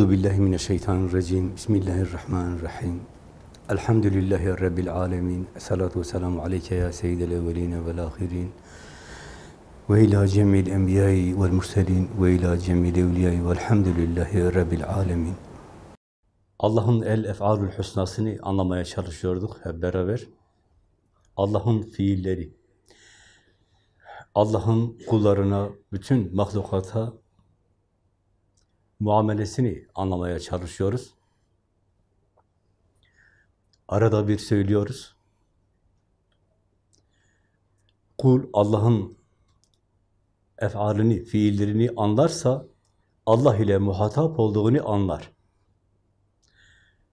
Euzu billahi mineşşeytanirracim. Bismillahirrahmanirrahim. Elhamdülillahi rabbil alamin. Essalatu vesselamu aleyke ya seyyidel evvelin ve'l ahirin. Ve ila cemil enbiya'i ve'l murselin ve ila cemil evliya'i ve'lhamdülillahi rabbil alamin. Allah'ın el ef'alül husnasını anlamaya çalışıyorduk hep beraber. Allah'ın fiilleri, Allah'ın kullarına, bütün mahlukata muamelesini anlamaya çalışıyoruz. Arada bir söylüyoruz. Kul Allah'ın efalini, fiillerini anlarsa Allah ile muhatap olduğunu anlar.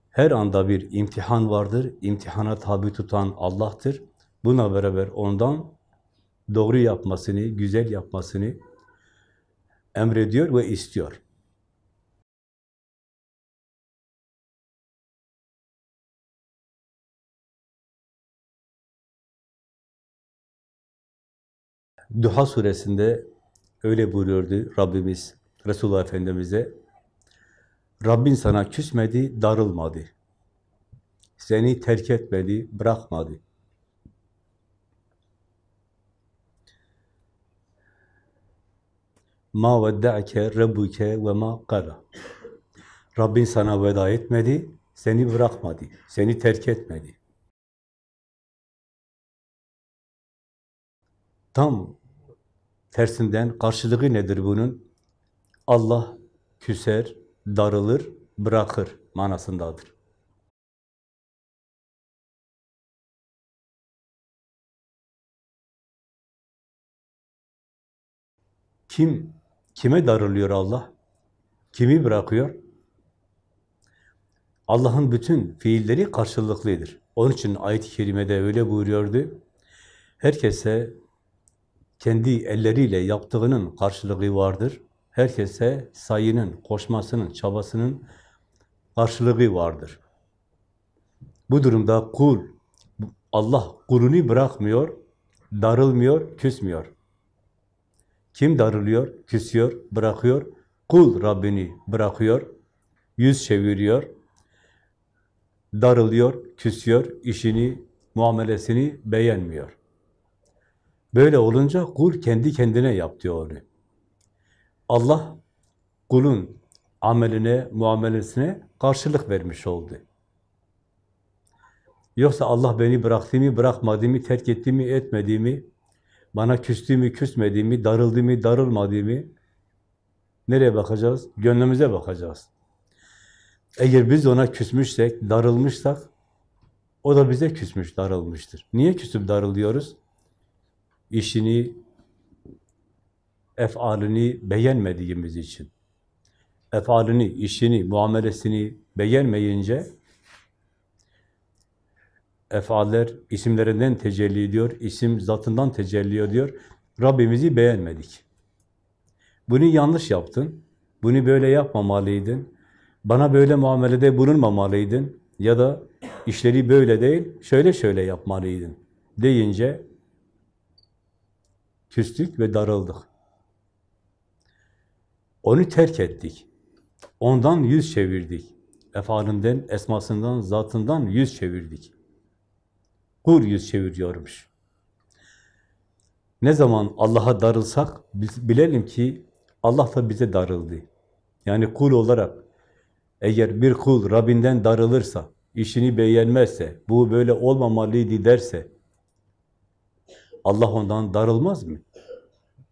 Her anda bir imtihan vardır. İmtihana tabi tutan Allah'tır. Buna beraber ondan doğru yapmasını, güzel yapmasını emrediyor ve istiyor. Duha suresinde öyle buyuruyordu Rabbimiz Resulullah Efendimiz'e. Rabbin sana küsmedi, darılmadı. Seni terk etmedi, bırakmadı. Ma vedda'ke rabbuke ve ma kala. Rabbin sana veda etmedi, seni bırakmadı, seni terk etmedi. Tam tersinden karşılığı nedir bunun? Allah küser, darılır, bırakır manasındadır. Kim, kime darılıyor Allah? Kimi bırakıyor? Allah'ın bütün fiilleri karşılıklıdır. Onun için ayet-i kerimede öyle buyuruyordu. Herkese kendi elleriyle yaptığının karşılığı vardır. Herkese sayının, koşmasının, çabasının karşılığı vardır. Bu durumda kul, Allah kulunu bırakmıyor, darılmıyor, küsmüyor. Kim darılıyor, küsüyor, bırakıyor? Kul Rabbini bırakıyor, yüz çeviriyor, darılıyor, küsüyor, işini, muamelesini beğenmiyor. Böyle olunca kul kendi kendine yaptı onu. Allah kulun ameline, muamelesine karşılık vermiş oldu. Yoksa Allah beni bıraktı mı, bırakmadı mı, terk etti mi, etmedi mi, bana küstü mü, küsmedi mi, darıldı mı, darılmadı mı, nereye bakacağız? Gönlümüze bakacağız. Eğer biz ona küsmüşsek, darılmışsak, o da bize küsmüş, darılmıştır. Niye küsüp darılıyoruz? İşini, efalini beğenmediğimiz için. Efalini, işini, muamelesini beğenmeyince efaller isimlerinden tecelli ediyor, isim zatından tecelli ediyor. Rabbimizi beğenmedik. Bunu yanlış yaptın, bunu böyle yapmamalıydın, bana böyle muamelede bulunmamalıydın ya da işleri böyle değil, şöyle şöyle yapmalıydın deyince küstük ve darıldık. Onu terk ettik. Ondan yüz çevirdik. Efalinden, esmasından, zatından yüz çevirdik. Kur yüz çeviriyormuş. Ne zaman Allah'a darılsak, bilelim ki Allah da bize darıldı. Yani kul olarak eğer bir kul Rabbinden darılırsa, işini beğenmezse, bu böyle olmamalıydı derse, Allah ondan darılmaz mı?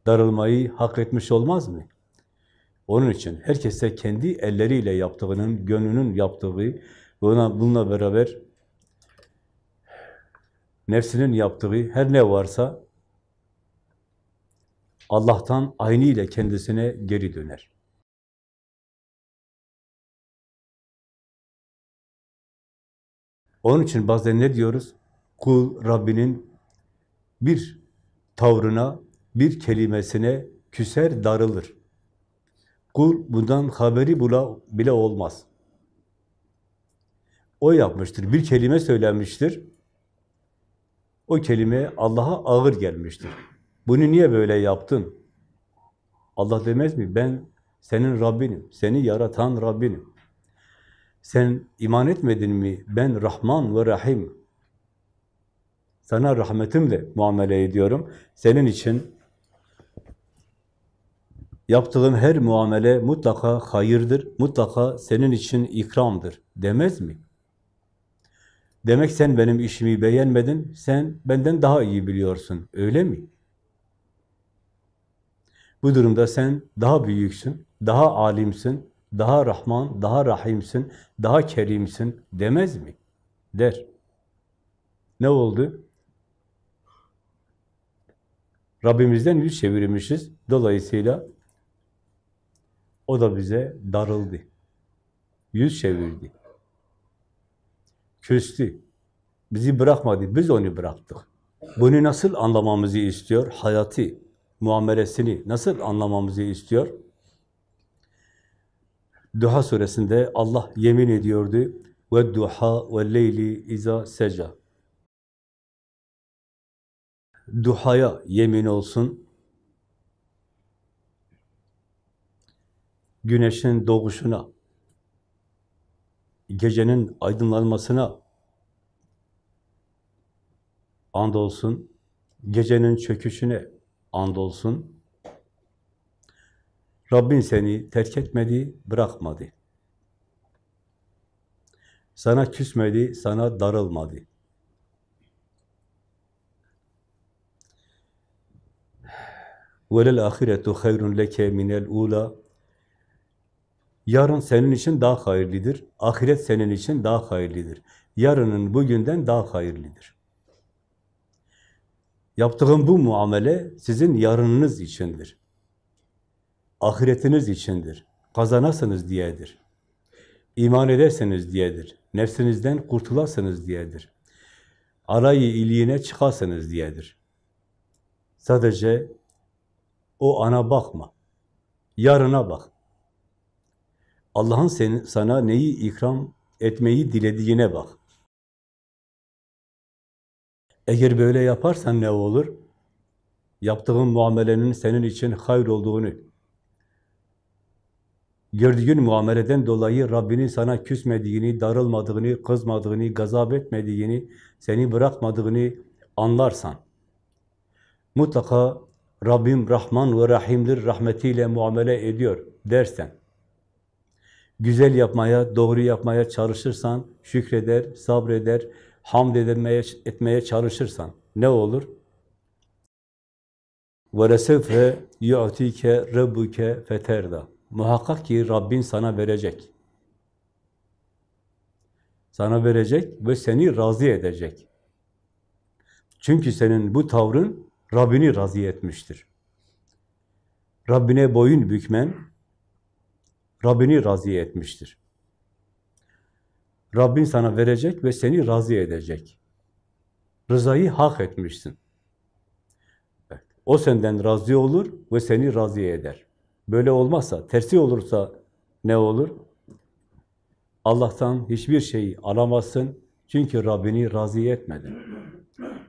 Darılmayı hak etmiş olmaz mı? Onun için herkese kendi elleriyle yaptığının, gönlünün yaptığı, buna, bununla beraber nefsinin yaptığı her ne varsa Allah'tan aynı ile kendisine geri döner. Onun için bazen ne diyoruz? Kul Rabbinin bir tavrına, bir kelimesine küser, darılır. Kul bundan haberi bile olmaz. O yapmıştır, bir kelime söylenmiştir. O kelime Allah'a ağır gelmiştir. Bunu niye böyle yaptın? Allah demez mi? Ben senin Rabbinim, seni yaratan Rabbinim. Sen iman etmedin mi? Ben Rahman ve Rahim. Sana rahmetimle muamele ediyorum. Senin için yaptığım her muamele mutlaka hayırdır, mutlaka senin için ikramdır demez mi? Demek sen benim işimi beğenmedin, sen benden daha iyi biliyorsun, öyle mi? Bu durumda sen daha büyüksün, daha alimsin, daha Rahman, daha Rahimsin, daha Kerimsin demez mi? Der. Ne oldu? Rabbimizden yüz çevirmişiz. Dolayısıyla o da bize darıldı. Yüz çevirdi. Küstü. Bizi bırakmadı, biz onu bıraktık. Bunu nasıl anlamamızı istiyor? Hayatı, muamelesini nasıl anlamamızı istiyor? Duha suresinde Allah yemin ediyordu. Ve duha ve leyli iza seca. Duhaya yemin olsun. Güneşin doğuşuna, gecenin aydınlanmasına andolsun. Gecenin çöküşüne andolsun. Rabbin seni terk etmedi, bırakmadı. Sana küsmedi, sana darılmadı. وَلَلْ ahiretu خَيْرٌ leke minel ula. Yarın senin için daha hayırlıdır. Ahiret senin için daha hayırlıdır. Yarının bugünden daha hayırlıdır. Yaptığım bu muamele sizin yarınınız içindir. Ahiretiniz içindir. Kazanasınız diyedir. İman ederseniz diyedir. Nefsinizden kurtulasınız diyedir. Arayı iliğine çıkasınız diyedir. Sadece o ana bakma. Yarına bak. Allah'ın sana neyi ikram etmeyi dilediğine bak. Eğer böyle yaparsan ne olur? Yaptığın muamelenin senin için hayır olduğunu, gördüğün muameleden dolayı Rabbinin sana küsmediğini, darılmadığını, kızmadığını, gazap etmediğini, seni bırakmadığını anlarsan, mutlaka Rabbim Rahman ve Rahim'dir, rahmetiyle muamele ediyor dersen, güzel yapmaya, doğru yapmaya çalışırsan, şükreder, sabreder, hamd edilmeye, etmeye çalışırsan ne olur? وَرَسَوْفَ يُعْتِيكَ رَبُّكَ فَتَرْضَى Muhakkak ki Rabbin sana verecek. Sana verecek ve seni razı edecek. Çünkü senin bu tavrın Rabbini razı etmiştir. Rabbine boyun bükmen, Rabbini razı etmiştir. Rabbin sana verecek ve seni razı edecek. Rızayı hak etmişsin. O senden razı olur ve seni razı eder. Böyle olmazsa, tersi olursa ne olur? Allah'tan hiçbir şey alamazsın. Çünkü Rabbini razı etmedin.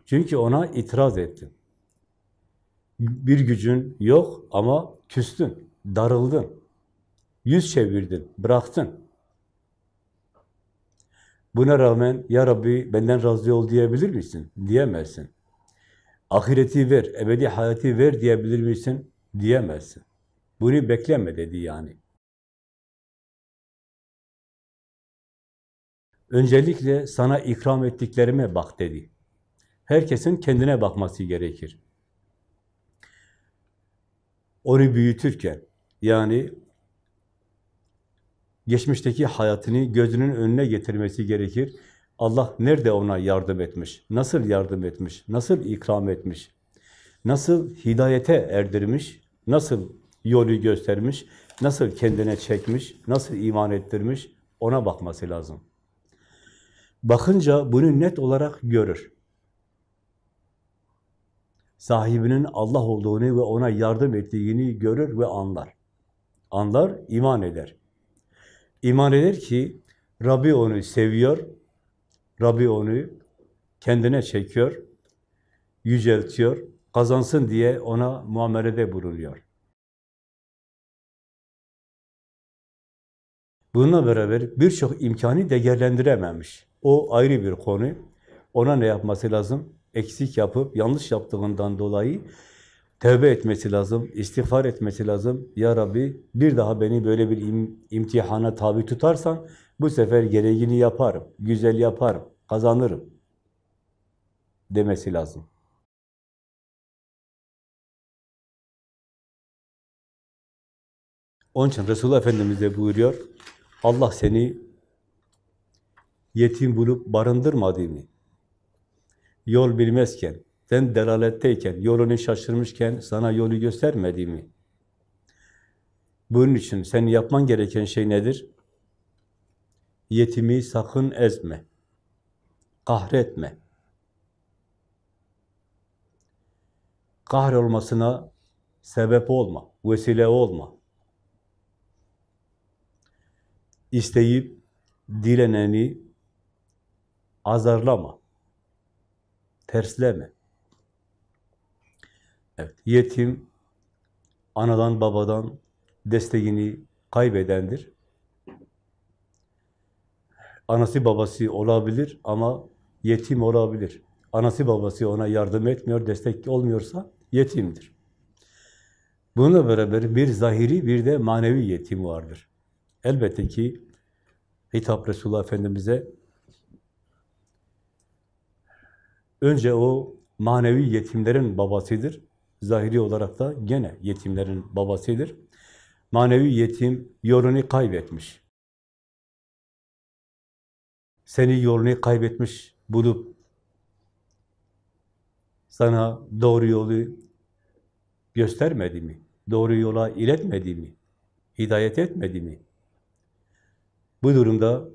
Çünkü ona itiraz ettin. Bir gücün yok ama küstün, darıldın, yüz çevirdin, bıraktın. Buna rağmen ya Rabbi benden razı ol diyebilir misin? Diyemezsin. Ahireti ver, ebedi hayatı ver diyebilir misin? Diyemezsin. Bunu bekleme dedi yani. Öncelikle sana ikram ettiklerime bak dedi. Herkesin kendine bakması gerekir. Onu büyütürken, yani geçmişteki hayatını gözünün önüne getirmesi gerekir. Allah nerede ona yardım etmiş, nasıl yardım etmiş, nasıl ikram etmiş, nasıl hidayete erdirmiş, nasıl yolu göstermiş, nasıl kendine çekmiş, nasıl iman ettirmiş, ona bakması lazım. Bakınca bunu net olarak görür. Sahibinin Allah olduğunu ve ona yardım ettiğini görür ve anlar. Anlar, iman eder. İman eder ki Rabbi onu seviyor, Rabbi onu kendine çekiyor, yüceltiyor, kazansın diye ona muamelede bulunuyor. Bununla beraber birçok imkanı değerlendirememiş. O ayrı bir konu. Ona ne yapması lazım? Eksik yapıp yanlış yaptığından dolayı tevbe etmesi lazım, istiğfar etmesi lazım. Ya Rabbi bir daha beni böyle bir im imtihana tabi tutarsan bu sefer gereğini yaparım, güzel yaparım, kazanırım demesi lazım. Onun için Resulullah Efendimiz de buyuruyor, Allah seni yetim bulup barındırmadı mı? Yol bilmezken, sen delaletteyken, yolunu şaşırmışken sana yolu göstermedi mi? Bunun için senin yapman gereken şey nedir? Yetimi sakın ezme, kahretme. Kahrolmasına sebep olma, vesile olma. İsteyip dileneni azarlama, tersleme. Evet, yetim, anadan babadan desteğini kaybedendir. Anası babası olabilir ama yetim olabilir. Anası babası ona yardım etmiyor, destek olmuyorsa yetimdir. Bununla beraber bir zahiri bir de manevi yetim vardır. Elbette ki hitap Resulullah Efendimiz'e önce o manevi yetimlerin babasıdır. Zahiri olarak da gene yetimlerin babasıdır. Manevi yetim yolunu kaybetmiş. Seni yolunu kaybetmiş bulup sana doğru yolu göstermedi mi? Doğru yola iletmedi mi? Hidayet etmedi mi? Bu durumda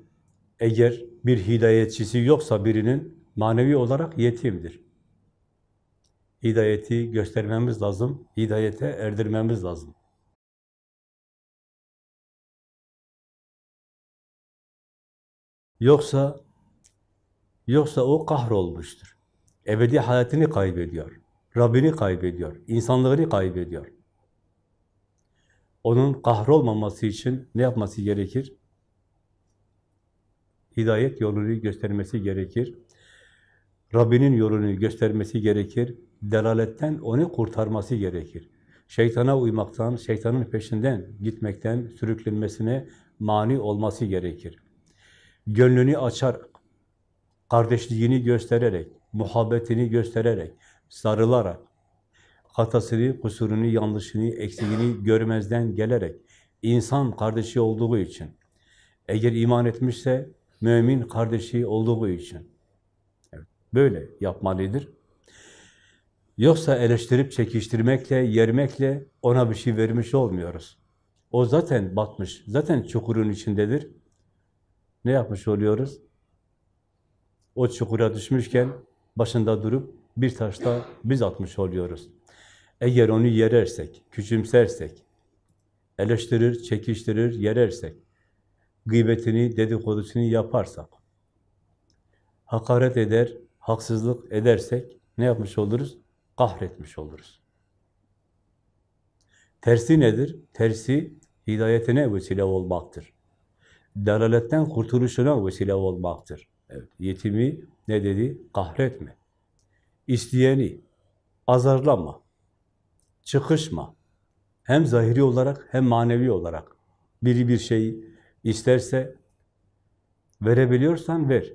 eğer bir hidayetçisi yoksa birinin manevi olarak yetimdir. Hidayeti göstermemiz lazım, hidayete erdirmemiz lazım. Yoksa yoksa o kahrolmuştur. Ebedi hayatını kaybediyor. Rabbini kaybediyor. insanlığını kaybediyor. Onun kahrolmaması için ne yapması gerekir? Hidayet yolunu göstermesi gerekir. Rabbinin yolunu göstermesi gerekir. Delaletten onu kurtarması gerekir. Şeytana uymaktan, şeytanın peşinden gitmekten, sürüklenmesine mani olması gerekir. Gönlünü açarak, kardeşliğini göstererek, muhabbetini göstererek, sarılarak, hatasını, kusurunu, yanlışını, eksiğini görmezden gelerek, insan kardeşi olduğu için, eğer iman etmişse, mümin kardeşi olduğu için, evet, böyle yapmalıdır. Yoksa eleştirip çekiştirmekle, yermekle ona bir şey vermiş olmuyoruz. O zaten batmış, zaten çukurun içindedir. Ne yapmış oluyoruz? O çukura düşmüşken başında durup bir taşta biz atmış oluyoruz. Eğer onu yerersek, küçümsersek, eleştirir, çekiştirir, yerersek, gıybetini, dedikodusunu yaparsak, hakaret eder, haksızlık edersek ne yapmış oluruz? Kahretmiş oluruz. Tersi nedir? Tersi hidayetine vesile olmaktır. Delaletten kurtuluşuna vesile olmaktır. Evet, yetimi ne dedi? Kahretme. İsteyeni azarlama. Çıkışma. Hem zahiri olarak hem manevi olarak. Biri bir şeyi isterse verebiliyorsan ver.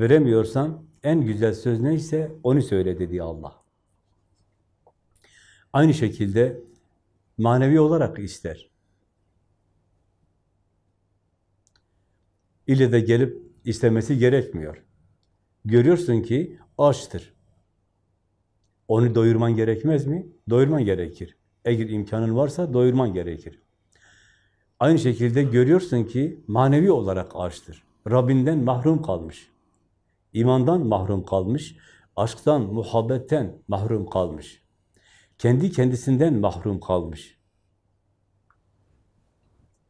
Veremiyorsan en güzel söz neyse onu söyle dedi Allah. Aynı şekilde manevi olarak ister. İlle de gelip istemesi gerekmiyor. Görüyorsun ki açtır. Onu doyurman gerekmez mi? Doyurman gerekir. Eğer imkanın varsa doyurman gerekir. Aynı şekilde görüyorsun ki manevi olarak açtır. Rabbinden mahrum kalmış. İmandan mahrum kalmış. Aşktan, muhabbetten mahrum kalmış. Kendi kendisinden mahrum kalmış.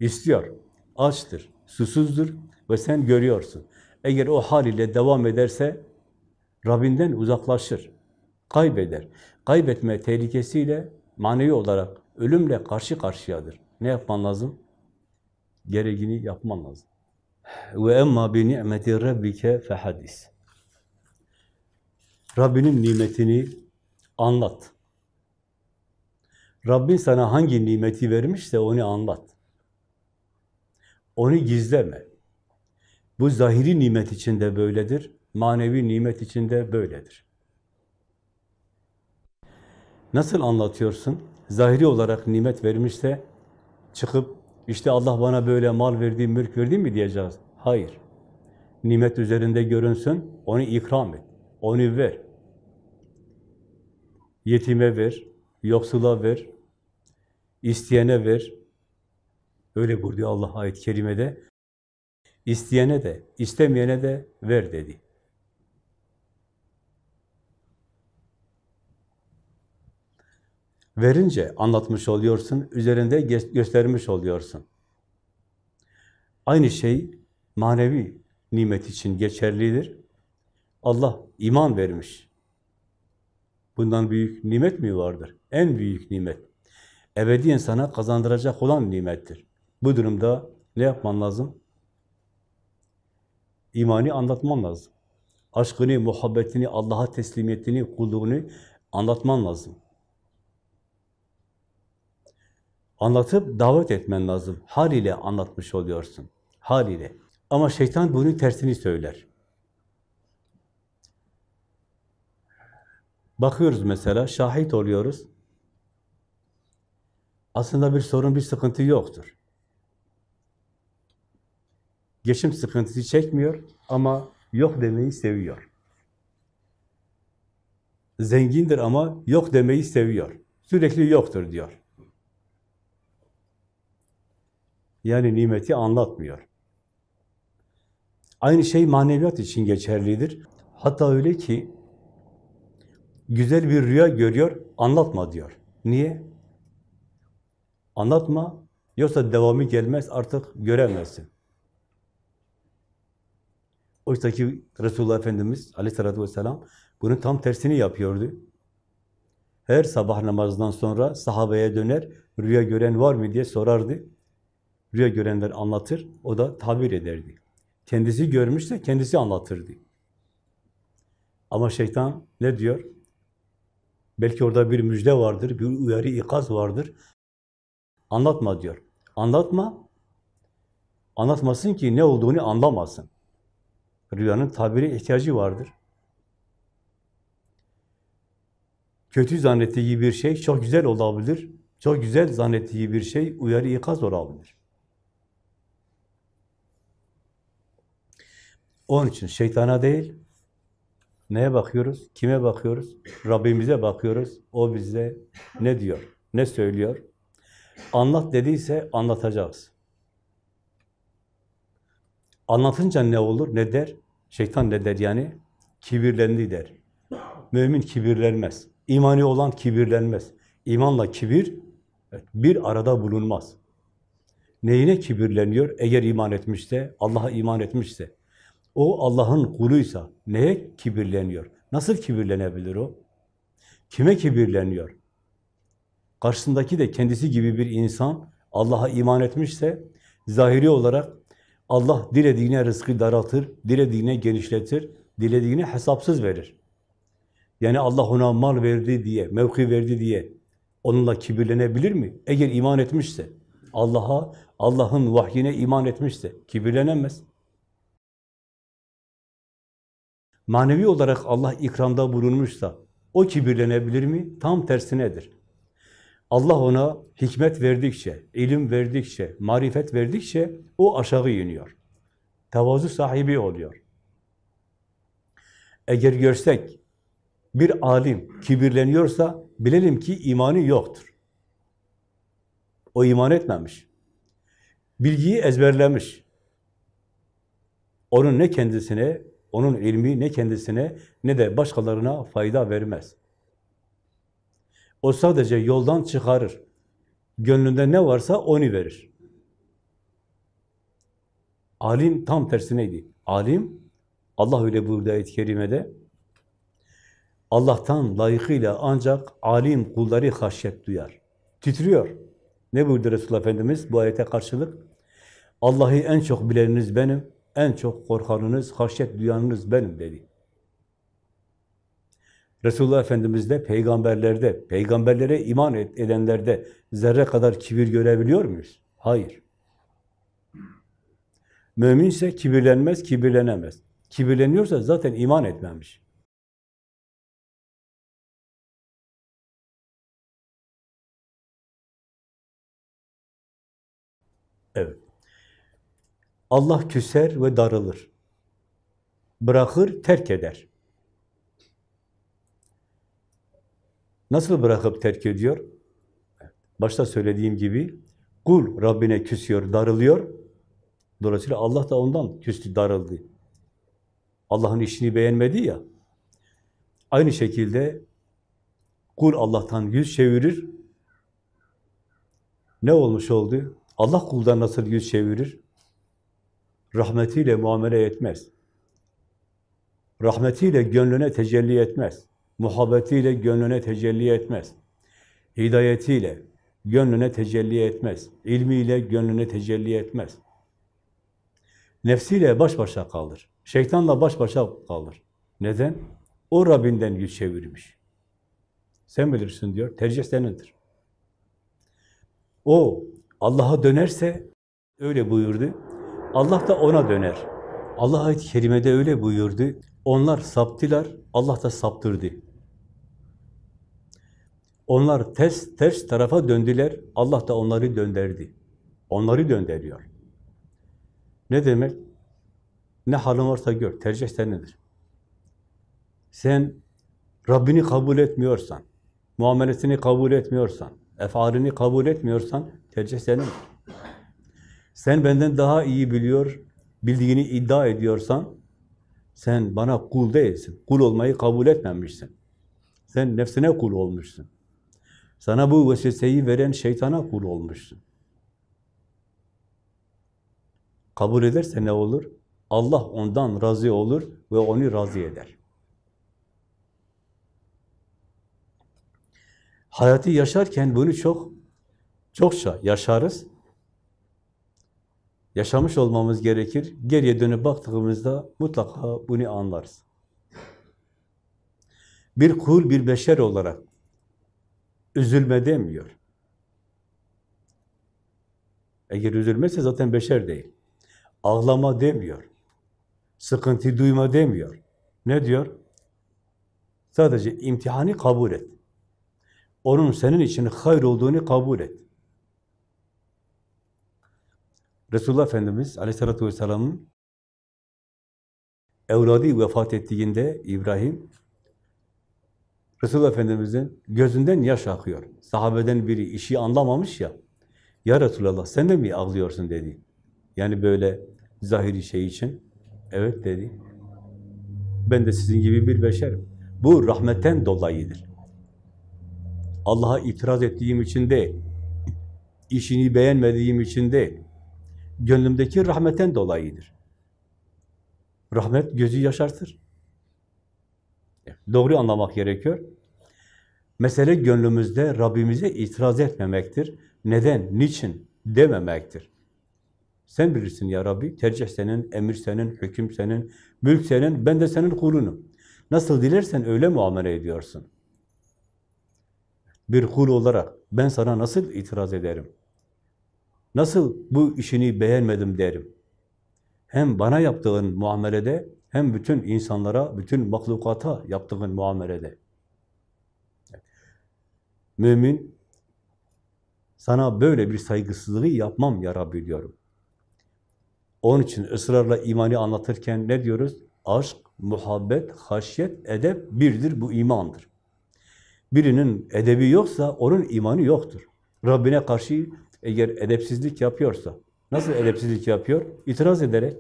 İstiyor, açtır, susuzdur ve sen görüyorsun. Eğer o hal ile devam ederse Rabbinden uzaklaşır, kaybeder. Kaybetme tehlikesiyle manevi olarak ölümle karşı karşıyadır. Ne yapman lazım? Gereğini yapman lazım. Ve emma bi ni'meti rabbike fehadis. Rabbinin nimetini anlat. Rabbin sana hangi nimeti vermişse onu anlat. Onu gizleme. Bu zahiri nimet içinde böyledir, manevi nimet içinde böyledir. Nasıl anlatıyorsun? Zahiri olarak nimet vermişse çıkıp işte Allah bana böyle mal verdi, mülk verdi mi diyeceğiz? Hayır. Nimet üzerinde görünsün, onu ikram et, onu ver. Yetime ver, yoksula ver, isteyene ver. Öyle buyuruyor Allah ayet-i kerimede. İsteyene de, istemeyene de ver dedi. Verince anlatmış oluyorsun, üzerinde göstermiş oluyorsun. Aynı şey manevi nimet için geçerlidir. Allah iman vermiş. Bundan büyük nimet mi vardır? En büyük nimet. Ebediyen sana kazandıracak olan nimettir. Bu durumda ne yapman lazım? İmanı anlatman lazım. Aşkını, muhabbetini, Allah'a teslimiyetini, kulluğunu anlatman lazım. Anlatıp davet etmen lazım. Hal ile anlatmış oluyorsun. Hal ile. Ama şeytan bunun tersini söyler. Bakıyoruz mesela, şahit oluyoruz. Aslında bir sorun, bir sıkıntı yoktur. Geçim sıkıntısı çekmiyor ama yok demeyi seviyor. Zengindir ama yok demeyi seviyor. Sürekli yoktur diyor. Yani nimeti anlatmıyor. Aynı şey maneviyat için geçerlidir. Hatta öyle ki güzel bir rüya görüyor, anlatma diyor. Niye? Anlatma, yoksa devamı gelmez, artık göremezsin. Oysa ki Resulullah Efendimiz aleyhissalatü vesselam bunun tam tersini yapıyordu. Her sabah namazından sonra sahabeye döner, rüya gören var mı diye sorardı. Rüya görenler anlatır, o da tabir ederdi. Kendisi görmüşse kendisi anlatırdı. Ama şeytan ne diyor? Belki orada bir müjde vardır, bir uyarı, ikaz vardır. Anlatma diyor. Anlatma, anlatmasın ki ne olduğunu anlamasın. Rüyanın tabiri ihtiyacı vardır. Kötü zannettiği bir şey çok güzel olabilir. Çok güzel zannettiği bir şey uyarı ikaz olabilir. Onun için şeytana değil, neye bakıyoruz? Kime bakıyoruz? Rabbimize bakıyoruz. O bize ne diyor? Ne söylüyor? Anlat dediyse anlatacağız. Anlatınca ne olur, ne der? Şeytan ne der yani? Kibirlendi der. Mümin kibirlenmez. İmani olan kibirlenmez. İmanla kibir bir arada bulunmaz. Neyine kibirleniyor? Eğer iman etmişse, Allah'a iman etmişse, o Allah'ın kuluysa neye kibirleniyor? Nasıl kibirlenebilir o? Kime kibirleniyor? Karşısındaki de kendisi gibi bir insan Allah'a iman etmişse zahiri olarak Allah dilediğine rızkı daraltır, dilediğine genişletir, dilediğine hesapsız verir. Yani Allah ona mal verdi diye, mevki verdi diye onunla kibirlenebilir mi? Eğer iman etmişse, Allah'a, Allah'ın vahyine iman etmişse kibirlenemez. Manevi olarak Allah ikramda bulunmuşsa o kibirlenebilir mi? Tam tersinedir. Allah ona hikmet verdikçe, ilim verdikçe, marifet verdikçe o aşağı iniyor. Tevazu sahibi oluyor. Eğer görsek bir alim kibirleniyorsa bilelim ki imanı yoktur. O iman etmemiş. Bilgiyi ezberlemiş. Onun ne kendisine, onun ilmi ne kendisine ne de başkalarına fayda vermez. O sadece yoldan çıkarır. Gönlünde ne varsa onu verir. Alim tam tersineydi. Alim, Allah öyle buyurdu ayet-i kerimede, Allah'tan layıkıyla ancak alim kulları haşyet duyar. Titriyor. Ne buyurdu Resulullah Efendimiz bu ayete karşılık? Allah'ı en çok bileniniz benim, en çok korkanınız, haşyet duyanınız benim dedi. Resulullah Efendimiz de peygamberlerde, peygamberlere iman edenlerde zerre kadar kibir görebiliyor muyuz? Hayır. Müminse kibirlenmez, kibirlenemez. Kibirleniyorsa zaten iman etmemiş. Evet. Allah küser ve darılır. Bırakır, terk eder. Nasıl bırakıp terk ediyor? Başta söylediğim gibi kul Rabbine küsüyor, darılıyor. Dolayısıyla Allah da ondan küstü, darıldı. Allah'ın işini beğenmedi ya. Aynı şekilde kul Allah'tan yüz çevirir. Ne olmuş oldu? Allah kuldan nasıl yüz çevirir? Rahmetiyle muamele etmez. Rahmetiyle gönlüne tecelli etmez. Muhabbetiyle gönlüne tecelli etmez. Hidayetiyle gönlüne tecelli etmez. İlmiyle gönlüne tecelli etmez. Nefsiyle baş başa kalır. Şeytanla baş başa kalır. Neden? O Rabbinden yüz çevirmiş. Sen bilirsin diyor, tercih senindir. O Allah'a dönerse, öyle buyurdu, Allah da ona döner. Allah ayet-i kerimede öyle buyurdu, onlar saptılar, Allah da saptırdı. Onlar ters, ters tarafa döndüler, Allah da onları döndürdü. Onları döndürüyor. Ne demek? Ne halin varsa gör, tercih senindir. Sen Rabbini kabul etmiyorsan, muamelesini kabul etmiyorsan, efalini kabul etmiyorsan, tercih senindir. Sen benden daha iyi biliyor, bildiğini iddia ediyorsan, sen bana kul değilsin. Kul olmayı kabul etmemişsin. Sen nefsine kul olmuşsun. Sana bu vesveseyi veren şeytana kul olmuşsun. Kabul ederse ne olur? Allah ondan razı olur ve onu razı eder. Hayatı yaşarken bunu çok, çokça yaşarız. Yaşamış olmamız gerekir. Geriye dönüp baktığımızda mutlaka bunu anlarız. Bir kul, bir beşer olarak üzülme demiyor. Eğer üzülmezse zaten beşer değil. Ağlama demiyor. Sıkıntı duyma demiyor. Ne diyor? Sadece imtihanı kabul et. Onun senin için hayır olduğunu kabul et. Resulullah Efendimiz Aleyhisselatü Vesselam'ın evladı vefat ettiğinde İbrahim, Resulullah Efendimiz'in gözünden yaş akıyor. Sahabeden biri işi anlamamış ya, Ya Resulallah sen de mi ağlıyorsun dedi. Yani böyle zahiri şey için. Evet dedi. Ben de sizin gibi bir beşerim. Bu rahmetten dolayıdır. Allah'a itiraz ettiğim için değil, işini beğenmediğim için değil, gönlümdeki rahmetten dolayıdır. Rahmet gözü yaşartır. Doğru anlamak gerekiyor. Mesele gönlümüzde Rabbimize itiraz etmemektir. Neden, niçin dememektir. Sen bilirsin ya Rabbi, tercih senin, emir senin, hüküm senin, mülk senin, ben de senin kulunum. Nasıl dilersen öyle muamele ediyorsun. Bir kul olarak ben sana nasıl itiraz ederim? Nasıl bu işini beğenmedim derim? Hem bana yaptığın muamelede, hem bütün insanlara, bütün mahlukata yaptığın muamelede. Mümin, sana böyle bir saygısızlığı yapmam ya Rabbi diyorum. Onun için ısrarla imanı anlatırken ne diyoruz? Aşk, muhabbet, haşyet, edep birdir, bu imandır. Birinin edebi yoksa onun imanı yoktur. Rabbine karşı eğer edepsizlik yapıyorsa, nasıl edepsizlik yapıyor? İtiraz ederek,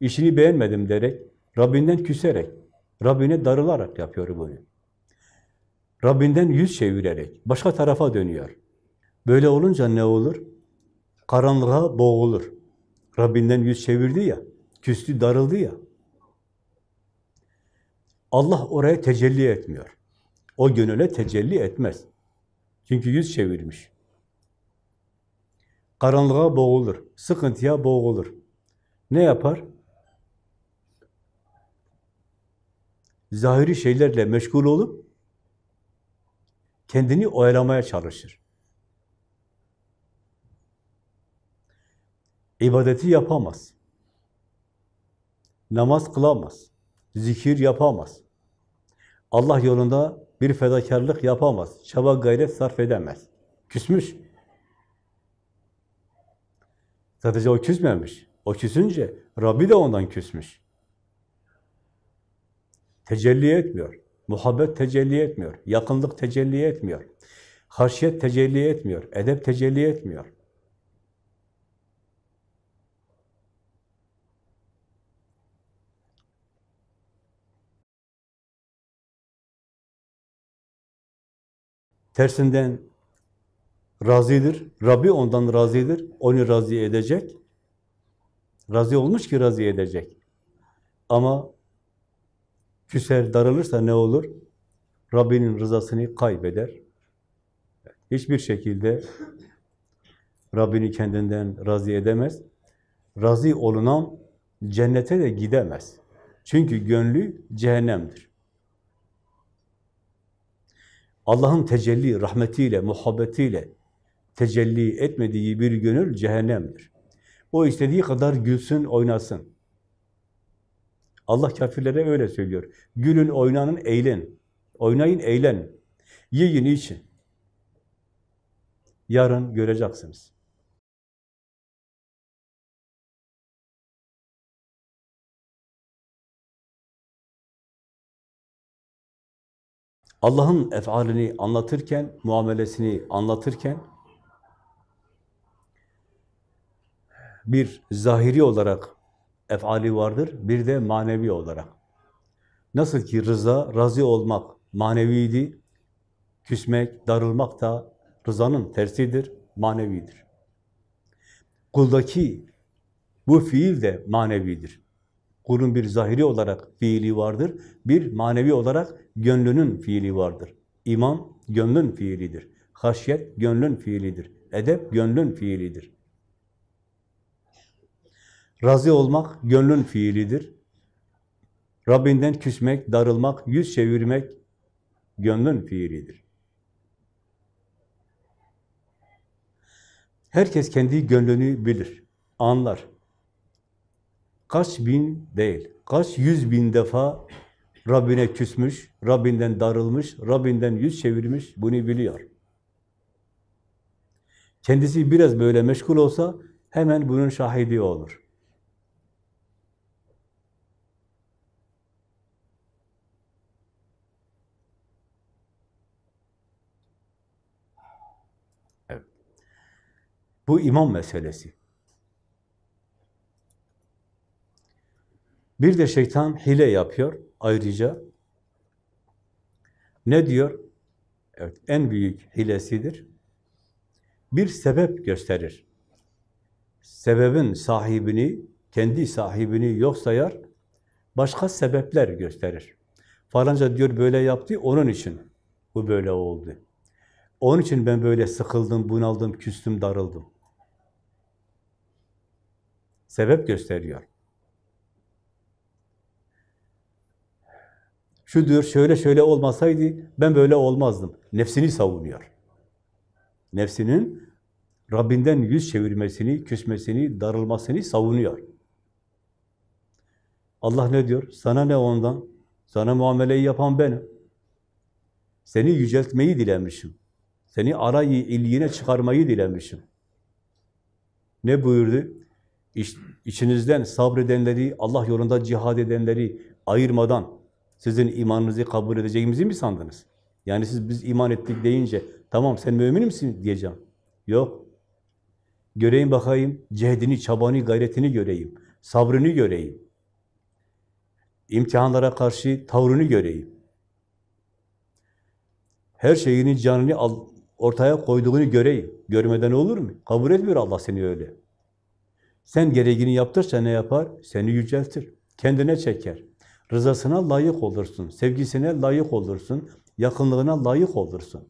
işini beğenmedim derek, Rabbinden küserek, Rabbine darılarak yapıyor bunu. Rabbinden yüz çevirerek, başka tarafa dönüyor. Böyle olunca ne olur? Karanlığa boğulur. Rabbinden yüz çevirdi ya, küstü, darıldı ya. Allah oraya tecelli etmiyor. O gönüle tecelli etmez. Çünkü yüz çevirmiş. Karanlığa boğulur, sıkıntıya boğulur. Ne yapar? Zahiri şeylerle meşgul olup kendini oyalamaya çalışır. İbadeti yapamaz. Namaz kılamaz. Zikir yapamaz. Allah yolunda bir fedakarlık yapamaz. Çaba gayret sarf edemez. Küsmüş. Sadece o küsmemiş. O küsünce Rabbi de ondan küsmüş. Tecelli etmiyor. Muhabbet tecelli etmiyor. Yakınlık tecelli etmiyor. Haşyet tecelli etmiyor. Edep tecelli etmiyor. Tersinden razıdır. Rabbi ondan razıdır. Onu razı edecek. Razı olmuş ki razı edecek. Ama küser, darılırsa ne olur? Rabbinin rızasını kaybeder. Hiçbir şekilde Rabbini kendinden razı edemez. Razı olunan cennete de gidemez. Çünkü gönlü cehennemdir. Allah'ın tecelli, rahmetiyle, muhabbetiyle tecelli etmediği bir gönül cehennemdir. O istediği kadar gülsün, oynasın. Allah kafirlere öyle söylüyor. Gülün, oynanın, eğlen. Oynayın, eğlen. Yiyin, için. Yarın göreceksiniz. Allah'ın efalini anlatırken, muamelesini anlatırken bir zahiri olarak efali vardır, bir de manevi olarak. Nasıl ki rıza, razı olmak maneviydi, küsmek, darılmak da rızanın tersidir, manevidir. Kuldaki bu fiil de manevidir. Kulun bir zahiri olarak fiili vardır, bir manevi olarak gönlünün fiili vardır. İman, gönlün fiilidir. Haşyet, gönlün fiilidir. Edep, gönlün fiilidir. Razı olmak, gönlün fiilidir. Rabbinden küsmek, darılmak, yüz çevirmek, gönlün fiilidir. Herkes kendi gönlünü bilir, anlar kaç bin değil, kaç yüz bin defa Rabbine küsmüş, Rabbinden darılmış, Rabbinden yüz çevirmiş, bunu biliyor. Kendisi biraz böyle meşgul olsa hemen bunun şahidi olur. Bu iman meselesi. Bir de şeytan hile yapıyor ayrıca. Ne diyor? Evet, en büyük hilesidir. Bir sebep gösterir. Sebebin sahibini, kendi sahibini yok sayar, başka sebepler gösterir. Falanca diyor böyle yaptı, onun için bu böyle oldu. Onun için ben böyle sıkıldım, bunaldım, küstüm, darıldım. Sebep gösteriyor. Şu diyor şöyle şöyle olmasaydı ben böyle olmazdım. Nefsini savunuyor. Nefsinin Rabbinden yüz çevirmesini, küsmesini, darılmasını savunuyor. Allah ne diyor? Sana ne ondan? Sana muameleyi yapan benim. Seni yüceltmeyi dilemişim. Seni arayı illiğine çıkarmayı dilemişim. Ne buyurdu? İç, içinizden sabredenleri, Allah yolunda cihad edenleri ayırmadan, sizin imanınızı kabul edeceğimizi mi sandınız? Yani siz biz iman ettik deyince tamam sen mümin misin diyeceğim. Yok. Göreyim bakayım cehdini, çabanı, gayretini göreyim. Sabrını göreyim. İmtihanlara karşı tavrını göreyim. Her şeyini, canını ortaya koyduğunu göreyim. Görmeden olur mu? Kabul etmiyor Allah seni öyle. Sen gereğini yaptırsa ne yapar? Seni yüceltir. Kendine çeker. Rızasına layık olursun, sevgisine layık olursun, yakınlığına layık olursun.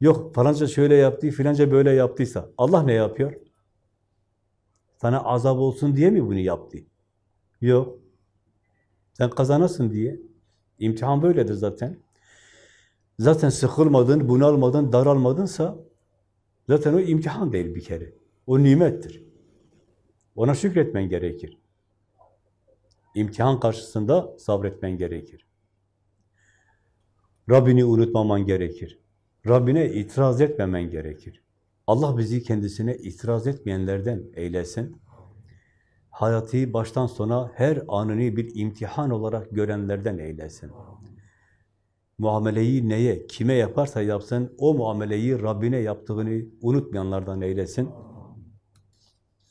Yok falanca şöyle yaptı, filanca böyle yaptıysa Allah ne yapıyor? Sana azap olsun diye mi bunu yaptı? Yok. Sen kazanasın diye. İmtihan böyledir zaten. Zaten sıkılmadın, bunalmadın, daralmadınsa zaten o imtihan değil bir kere. O nimettir. Ona şükretmen gerekir. İmtihan karşısında sabretmen gerekir. Rabbini unutmaman gerekir. Rabbine itiraz etmemen gerekir. Allah bizi kendisine itiraz etmeyenlerden eylesin. Hayatı baştan sona her anını bir imtihan olarak görenlerden eylesin. Muameleyi neye, kime yaparsa yapsın, o muameleyi Rabbine yaptığını unutmayanlardan eylesin.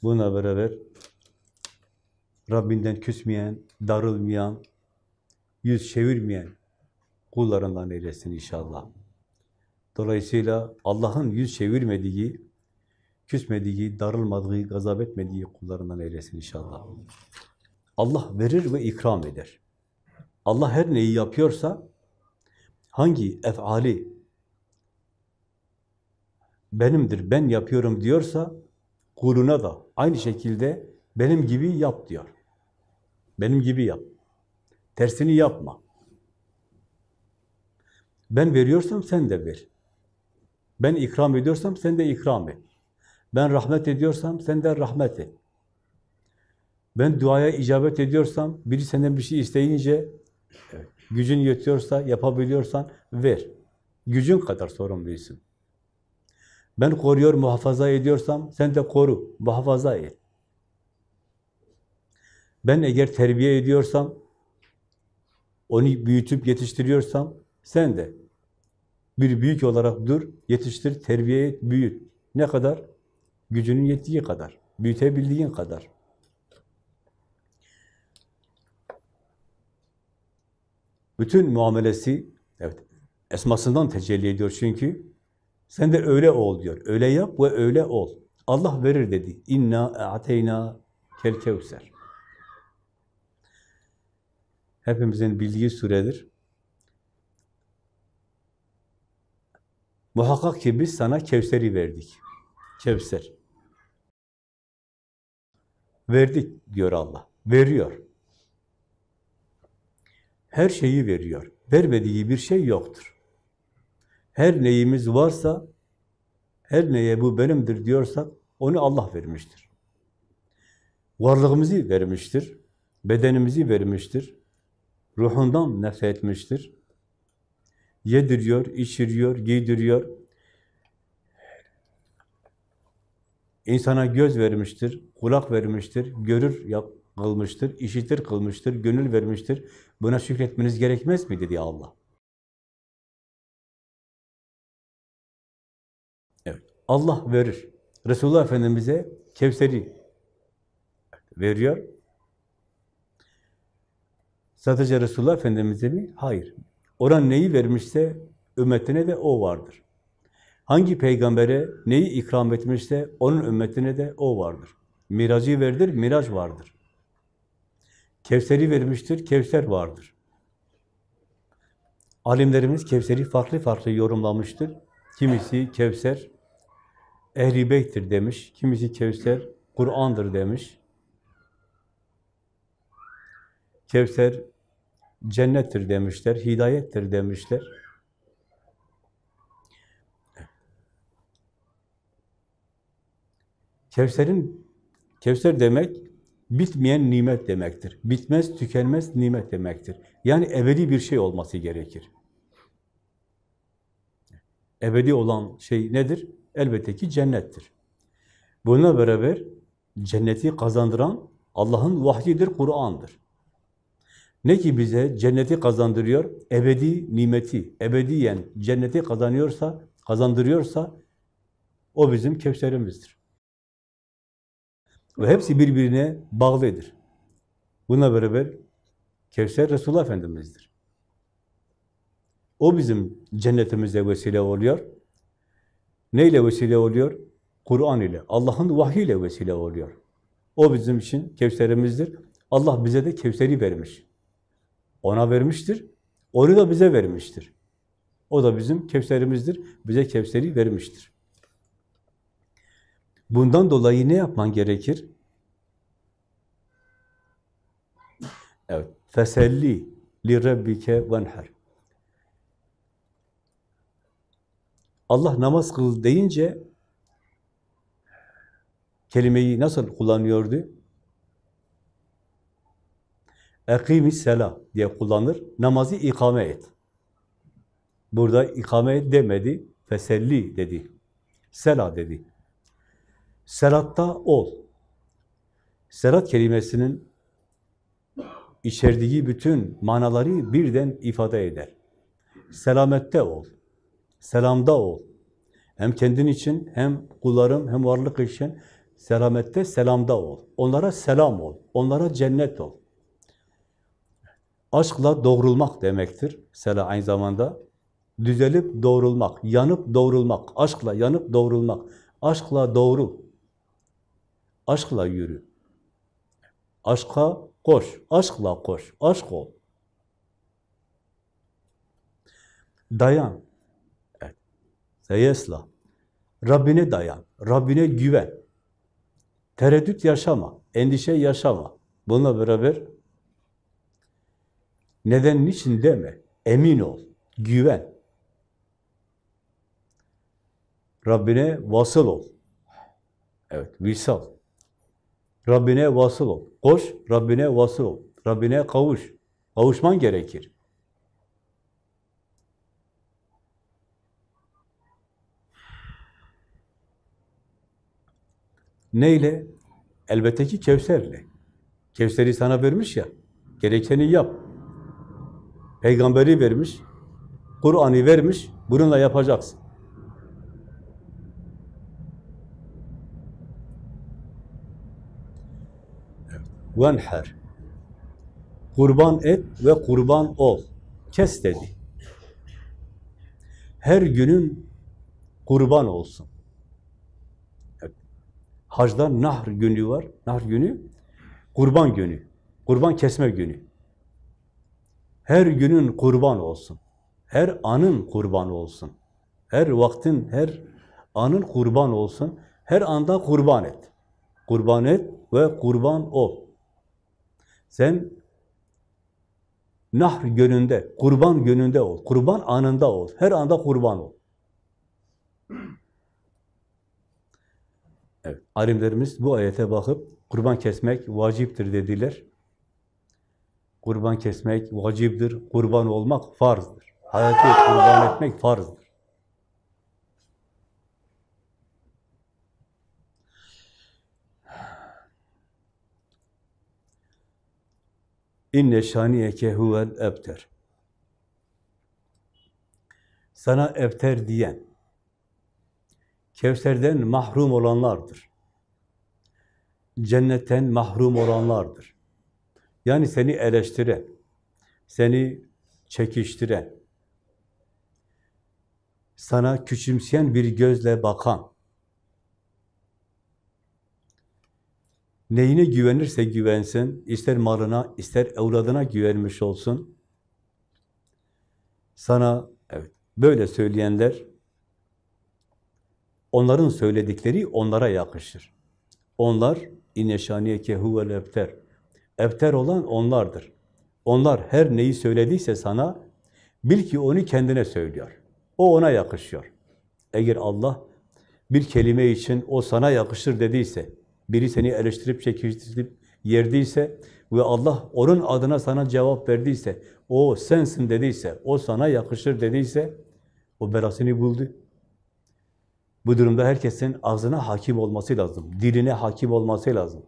Buna beraber Rabbinden küsmeyen, darılmayan, yüz çevirmeyen kullarından eylesin inşallah. Dolayısıyla Allah'ın yüz çevirmediği, küsmediği, darılmadığı, gazap etmediği kullarından eylesin inşallah. Allah verir ve ikram eder. Allah her neyi yapıyorsa, hangi efali benimdir, ben yapıyorum diyorsa, kuluna da aynı şekilde benim gibi yap diyor. Benim gibi yap. Tersini yapma. Ben veriyorsam sen de ver. Ben ikram ediyorsam sen de ikram et. Ben rahmet ediyorsam sen de rahmet et. Ben duaya icabet ediyorsam, biri senden bir şey isteyince, gücün yetiyorsa, yapabiliyorsan ver. Gücün kadar sorumlusun. Ben koruyor, muhafaza ediyorsam sen de koru, muhafaza et. Ben eğer terbiye ediyorsam, onu büyütüp yetiştiriyorsam sen de bir büyük olarak dur, yetiştir, terbiye et, büyüt. Ne kadar? Gücünün yettiği kadar, büyütebildiğin kadar. Bütün muamelesi, evet, esmasından tecelli ediyor çünkü. Sen de öyle ol diyor. Öyle yap ve öyle ol. Allah verir dedi. İnna a'teyna kel kevser. Hepimizin bildiği suredir. Muhakkak ki biz sana Kevser'i verdik. Kevser. Verdik diyor Allah. Veriyor. Her şeyi veriyor. Vermediği bir şey yoktur. Her neyimiz varsa, her neye bu benimdir diyorsak, onu Allah vermiştir. Varlığımızı vermiştir. Bedenimizi vermiştir. Ruhundan nefretmiştir. Yediriyor, içiriyor, giydiriyor. İnsana göz vermiştir, kulak vermiştir, görür yap, kılmıştır, işitir kılmıştır, gönül vermiştir. Buna şükretmeniz gerekmez mi dedi Allah. Evet, Allah verir. Resulullah Efendimiz'e Kevser'i veriyor. Sadece Resulullah Efendimiz'e mi? Hayır. Oran neyi vermişse ümmetine de o vardır. Hangi peygambere neyi ikram etmişse onun ümmetine de o vardır. Miracı verdir, miraç vardır. Kevser'i vermiştir, Kevser vardır. Alimlerimiz Kevser'i farklı farklı yorumlamıştır. Kimisi Kevser Ehli Beyt'tir demiş, kimisi Kevser Kur'an'dır demiş. Kevser cennettir demişler, hidayettir demişler. Kevser'in Kevser demek bitmeyen nimet demektir. Bitmez, tükenmez nimet demektir. Yani ebedi bir şey olması gerekir. Ebedi olan şey nedir? Elbette ki cennettir. Bununla beraber cenneti kazandıran Allah'ın vahyidir, Kur'an'dır. Ne ki bize cenneti kazandırıyor? Ebedi nimeti, ebediyen cenneti kazanıyorsa, kazandırıyorsa o bizim Kevserimizdir. Ve hepsi birbirine bağlıdır. Buna beraber Kevser Resulullah Efendimiz'dir. O bizim cennetimize vesile oluyor. Neyle vesile oluyor? Kur'an ile, Allah'ın vahyiyle vesile oluyor. O bizim için Kevserimizdir. Allah bize de Kevser'i vermiş. Ona vermiştir, onu da bize vermiştir. O da bizim Kevserimizdir. Bize Kevser'i vermiştir. Bundan dolayı ne yapman gerekir? Evet. Feselli li rabbike venher. Allah namaz kıl deyince kelimeyi nasıl kullanıyordu? Ekimi sela diye kullanır. Namazı ikame et. Burada ikame et demedi. Feselli dedi. Sela dedi. Selatta ol. Selat kelimesinin içerdiği bütün manaları birden ifade eder. Selamette ol. Selamda ol. Hem kendin için, hem kullarım, hem varlık için selamette, selamda ol. Onlara selam ol. Onlara cennet ol. Aşkla doğrulmak demektir. Sela aynı zamanda düzelip doğrulmak, yanıp doğrulmak, aşkla yanıp doğrulmak. Aşkla doğrul. Aşkla yürü. Aşka koş, aşkla koş, aşk ol. Dayan. Evet. Seyesla. Rabbine dayan, Rabbine güven. Tereddüt yaşama, endişe yaşama. Bununla beraber neden, niçin deme. Emin ol, güven. Rabbine vasıl ol. Evet, visal. Rabbine vasıl ol. Koş, Rabbine vasıl ol. Rabbine kavuş. Kavuşman gerekir. Neyle? Elbette ki Kevser'le. Kevser'i sana vermiş ya, gerekeni yap. Peygamberi vermiş, Kur'an'ı vermiş, bununla yapacaksın. Venher. Kurban et ve kurban ol. Kes dedi. Her günün kurban olsun. Hacda nahr günü var. Nahr günü kurban günü. Kurban kesme günü. Her günün kurban olsun. Her anın kurban olsun. Her vaktin, her anın kurban olsun. Her anda kurban et. Kurban et ve kurban ol. Sen nahr gününde, kurban gününde ol. Kurban anında ol. Her anda kurban ol. Evet, alimlerimiz bu ayete bakıp kurban kesmek vaciptir dediler. Kurban kesmek vaciptir, kurban olmak farzdır. Hayatı kurban etmek farzdır. İnne şaniyeke huvel ebter. Sana ebter diyen, Kevser'den mahrum olanlardır. Cennetten mahrum olanlardır. Yani seni eleştiren, seni çekiştiren, sana küçümseyen bir gözle bakan, Neyine güvenirse güvensin, ister malına, ister evladına güvenmiş olsun. Sana evet böyle söyleyenler, onların söyledikleri onlara yakışır. Onlar inneşaniyeke huvel ebter. Ebter olan onlardır. Onlar her neyi söylediyse sana, bil ki onu kendine söylüyor. O ona yakışıyor. Eğer Allah bir kelime için o sana yakışır dediyse, biri seni eleştirip çekiştirip yerdiyse ve Allah onun adına sana cevap verdiyse, o sensin dediyse, o sana yakışır dediyse, o belasını buldu. Bu durumda herkesin ağzına hakim olması lazım, diline hakim olması lazım.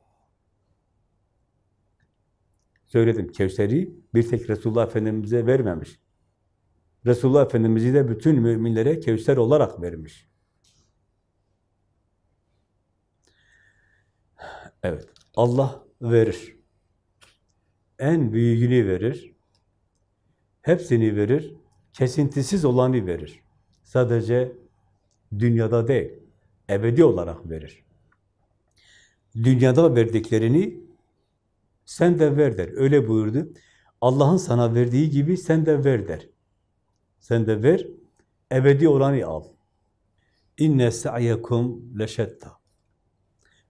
Söyledim, Kevser'i bir tek Resulullah Efendimiz'e vermemiş. Resulullah Efendimiz'i de bütün müminlere Kevser olarak vermiş. Evet, Allah verir. En büyüğünü verir. Hepsini verir. Kesintisiz olanı verir. Sadece dünyada değil, ebedi olarak verir. Dünyada verdiklerini sen de ver der. Öyle buyurdu. Allah'ın sana verdiği gibi sen de ver der. Sen de ver, Ebedi olanı al. İnne sa'yekum leşetta.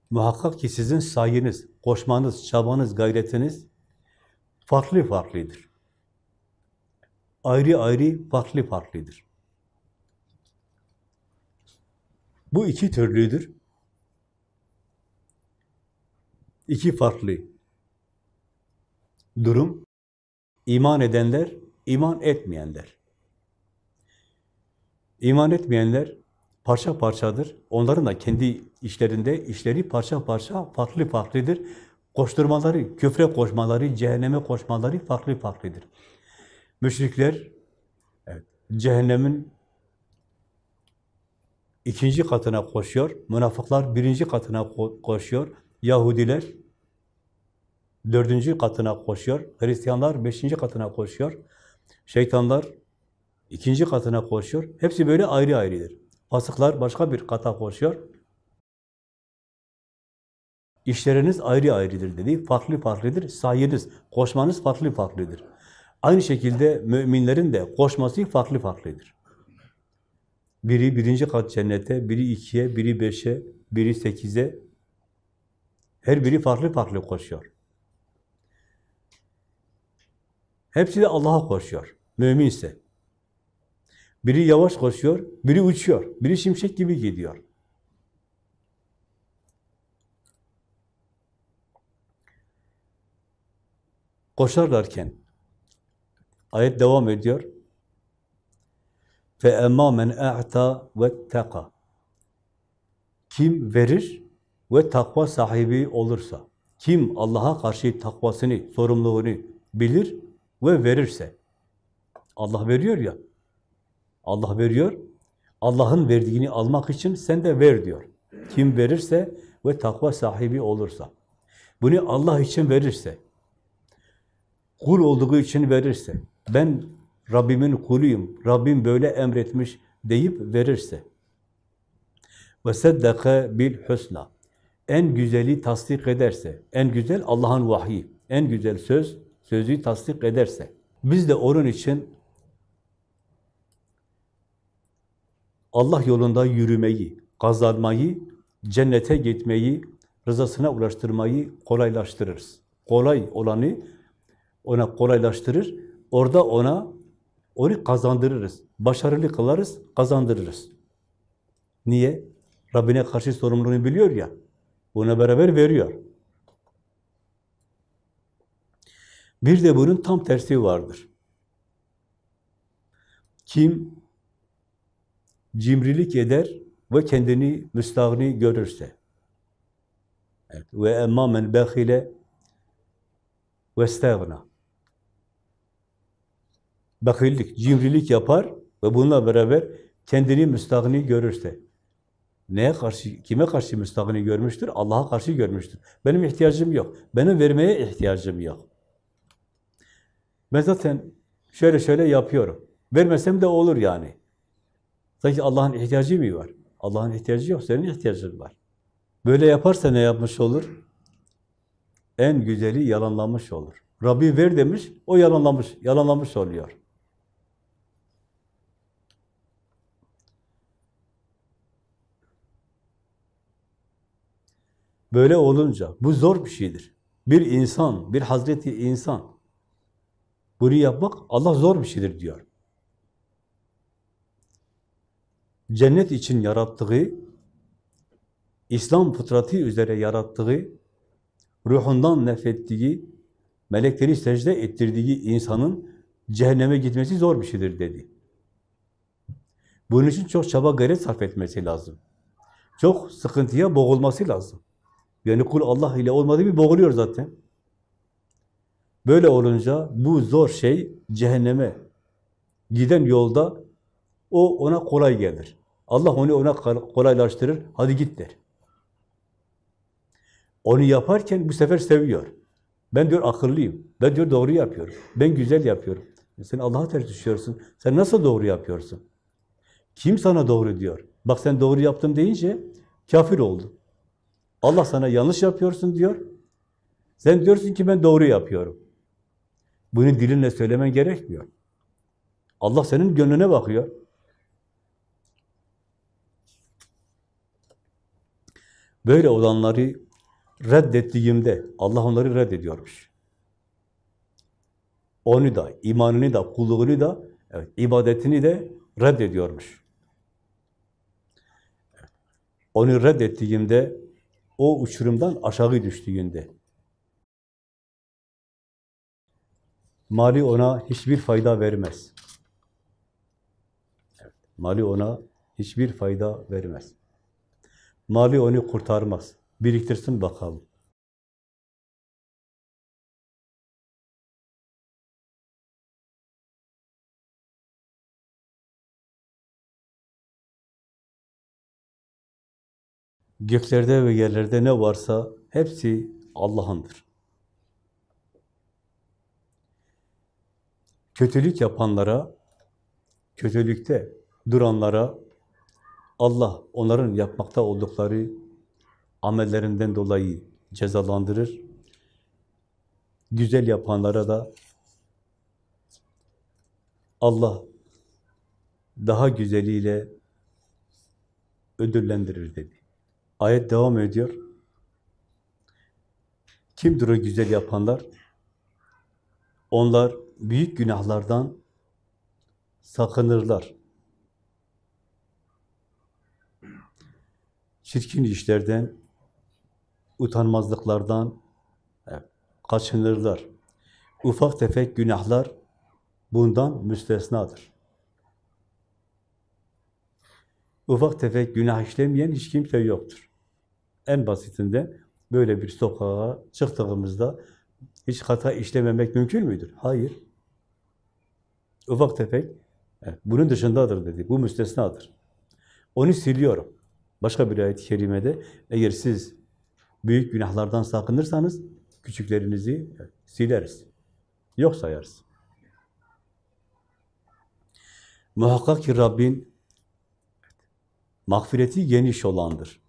Muhakkak ki sizin sayınız, koşmanız, çabanız, gayretiniz farklı farklıdır. Ayrı ayrı, farklı farklıdır. Bu iki türlüdür. İki farklı durum. İman edenler, iman etmeyenler. İman etmeyenler parça parçadır. Onların da kendi işlerinde işleri parça parça farklı farklıdır. Koşturmaları, küfre koşmaları, cehenneme koşmaları farklı farklıdır. Müşrikler evet, cehennemin ikinci katına koşuyor. Münafıklar birinci katına ko- koşuyor. Yahudiler dördüncü katına koşuyor. Hristiyanlar beşinci katına koşuyor. Şeytanlar ikinci katına koşuyor. Hepsi böyle ayrı ayrıdır. Fasıklar başka bir kata koşuyor. İşleriniz ayrı ayrıdır dedi. Farklı farklıdır. Sayınız, koşmanız farklı farklıdır. Aynı şekilde müminlerin de koşması farklı farklıdır. Biri birinci kat cennete, biri ikiye, biri beşe, biri sekize. Her biri farklı farklı koşuyor. Hepsi de Allah'a koşuyor. Müminse. Biri yavaş koşuyor, biri uçuyor, biri şimşek gibi gidiyor. Koşarlarken ayet devam ediyor. فَاَمَّا مَنْ اَعْتَى وَاتَّقَى Kim verir ve takva sahibi olursa, kim Allah'a karşı takvasını, sorumluluğunu bilir ve verirse, Allah veriyor ya, Allah veriyor, Allah'ın verdiğini almak için sen de ver diyor. Kim verirse ve takva sahibi olursa, bunu Allah için verirse, kul olduğu için verirse, ben Rabbimin kuluyum, Rabbim böyle emretmiş deyip verirse, ve seddeke bil husna, en güzeli tasdik ederse, en güzel Allah'ın vahyi, en güzel söz, sözü tasdik ederse, biz de onun için Allah yolunda yürümeyi, kazanmayı, cennete gitmeyi, rızasına ulaştırmayı kolaylaştırırız. Kolay olanı ona kolaylaştırır, orada ona onu kazandırırız. Başarılı kılarız, kazandırırız. Niye? Rabbine karşı sorumluluğunu biliyor ya, buna beraber veriyor. Bir de bunun tam tersi vardır. Kim cimrilik eder ve kendini müstahni görürse. Ve emma men ve estağna. Bakillik, cimrilik yapar ve bununla beraber kendini müstahni görürse. Neye karşı, kime karşı müstahni görmüştür? Allah'a karşı görmüştür. Benim ihtiyacım yok. Benim vermeye ihtiyacım yok. Ben zaten şöyle şöyle yapıyorum. Vermesem de olur yani. Sanki Allah'ın ihtiyacı mı var? Allah'ın ihtiyacı yok, senin ihtiyacın var. Böyle yaparsa ne yapmış olur? En güzeli yalanlamış olur. Rabbi ver demiş, o yalanlamış, yalanlamış oluyor. Böyle olunca, bu zor bir şeydir. Bir insan, bir Hazreti insan, bunu yapmak Allah zor bir şeydir diyor. Cennet için yarattığı, İslam fıtratı üzere yarattığı, ruhundan nefrettiği, melekleri secde ettirdiği insanın cehenneme gitmesi zor bir şeydir dedi. Bunun için çok çaba gayret sarf etmesi lazım. Çok sıkıntıya boğulması lazım. Yani kul Allah ile olmadığı bir boğuluyor zaten. Böyle olunca bu zor şey cehenneme giden yolda o ona kolay gelir. Allah onu ona kolaylaştırır. Hadi git der. Onu yaparken bu sefer seviyor. Ben diyor akıllıyım. Ben diyor doğru yapıyorum. Ben güzel yapıyorum. Sen Allah'a ters düşüyorsun. Sen nasıl doğru yapıyorsun? Kim sana doğru diyor? Bak sen doğru yaptım deyince kafir oldu. Allah sana yanlış yapıyorsun diyor. Sen diyorsun ki ben doğru yapıyorum. Bunu dilinle söylemen gerekmiyor. Allah senin gönlüne bakıyor. Böyle olanları reddettiğimde Allah onları reddediyormuş. Onu da, imanını da, kulluğunu da, evet, ibadetini de reddediyormuş. Onu reddettiğimde, o uçurumdan aşağı düştüğünde, mali ona hiçbir fayda vermez. Mali ona hiçbir fayda vermez. Mali onu kurtarmaz. Biriktirsin bakalım. Göklerde ve yerlerde ne varsa hepsi Allah'ındır. Kötülük yapanlara, kötülükte duranlara Allah onların yapmakta oldukları amellerinden dolayı cezalandırır. Güzel yapanlara da Allah daha güzeliyle ödüllendirir dedi. Ayet devam ediyor. Kimdir o güzel yapanlar? Onlar büyük günahlardan sakınırlar. Çirkin işlerden, utanmazlıklardan kaçınırlar. Ufak tefek günahlar bundan müstesnadır. Ufak tefek günah işlemeyen hiç kimse yoktur. En basitinden böyle bir sokağa çıktığımızda hiç hata işlememek mümkün müdür? Hayır. Ufak tefek bunun dışındadır dedi. Bu müstesnadır. Onu siliyorum. Başka bir ayet-i kerimede eğer siz büyük günahlardan sakınırsanız küçüklerinizi sileriz. Yok sayarız. Muhakkak ki Rabbin mağfireti geniş olandır.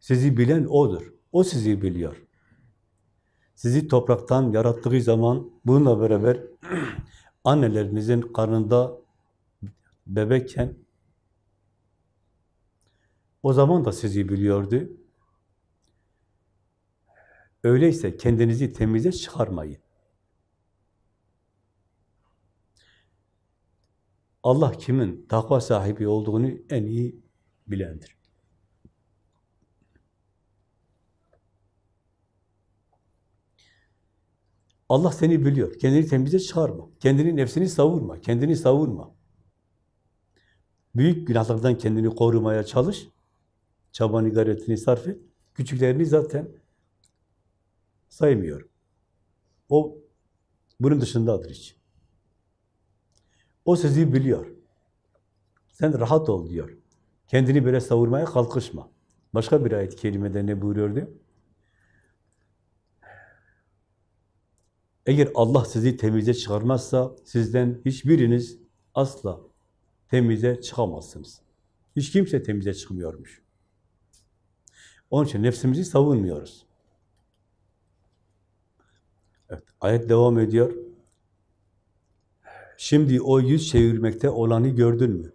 Sizi bilen O'dur. O sizi biliyor. Sizi topraktan yarattığı zaman bununla beraber annelerinizin karnında bebekken o zaman da sizi biliyordu. Öyleyse kendinizi temize çıkarmayın. Allah kimin takva sahibi olduğunu en iyi bilendir. Allah seni biliyor. Kendini temize çıkarma. Kendini nefsini savurma. Kendini savurma. Büyük günahlardan kendini korumaya çalış. Çabanı gayretini sarf et. Küçüklerini zaten saymıyorum. O bunun dışındadır hiç. O sizi biliyor. Sen rahat ol diyor. Kendini böyle savurmaya kalkışma. Başka bir ayet-i kerimede ne buyuruyordu? Eğer Allah sizi temize çıkarmazsa sizden hiçbiriniz asla temize çıkamazsınız. Hiç kimse temize çıkmıyormuş. Onun için nefsimizi savunmuyoruz. Evet, ayet devam ediyor. Şimdi o yüz çevirmekte olanı gördün mü?